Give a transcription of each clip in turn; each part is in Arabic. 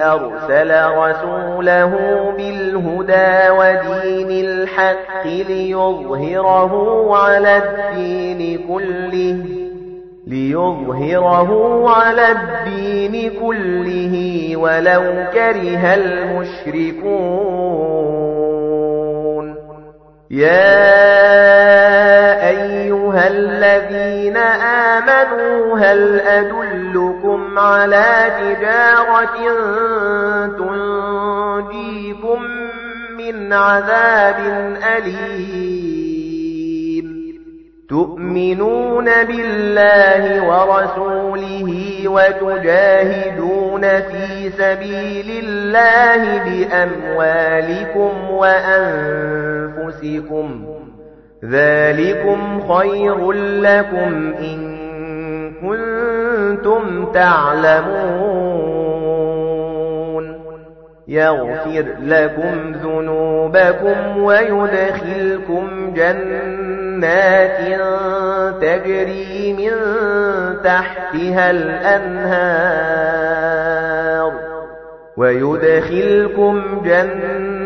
أَرْسَلَ رَسُولَهُ بِالْهُدَى وَدِينِ الْحَقِّ لِيُظْهِرَهُ عَلَى الدِّينِ كُلِّهِ لِيُظْهِرَهُ عَلَى الدِّينِ كُلِّهِ وَلَوْ كَرِهَ الْمُشْرِكُونَ. يَا الَّذِينَ آمَنُوا هَلْ أَدُلُّكُمْ عَلَى تِجَارَةٍ تُنْجِيكُمْ مِنْ عَذَابٍ أَلِيمٍ؟ تُؤْمِنُونَ بِاللَّهِ وَرَسُولِهِ وَتُجَاهِدُونَ فِي سَبِيلِ اللَّهِ بِأَمْوَالِكُمْ وَأَنفُسِكُمْ ذَلِكُمْ خَيْرٌ لَّكُمْ إِن كُنتُمْ تَعْلَمُونَ يَغْفِرْ لَكُمْ ذُنُوبَكُمْ وَيُدْخِلْكُمْ جَنَّاتٍ تَجْرِي مِن تَحْتِهَا الْأَنْهَارُ وَيُدْخِلْكُمْ جَنَّاتٍ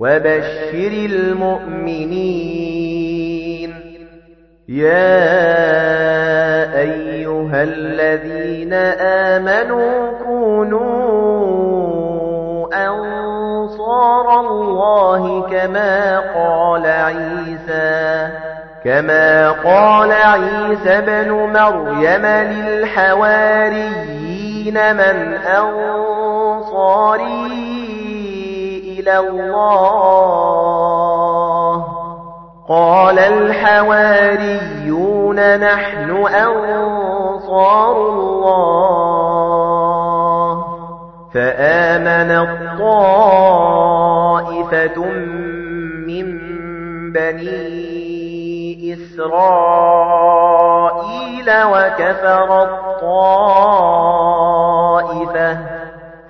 وَبَشِّرِ الْمُؤْمِنِينَ. يَا أَيُّهَا الَّذِينَ آمَنُوا كُونُوا أَنصَارَ اللَّهِ كَمَا قَالَ عِيسَى كما قال عيسى بن مريم للحواريين من أنصاري إلى الله. قال الحواريون نحن أنصار الله. فآمن الطائفة من بني إسرائيل وكفر الطائفة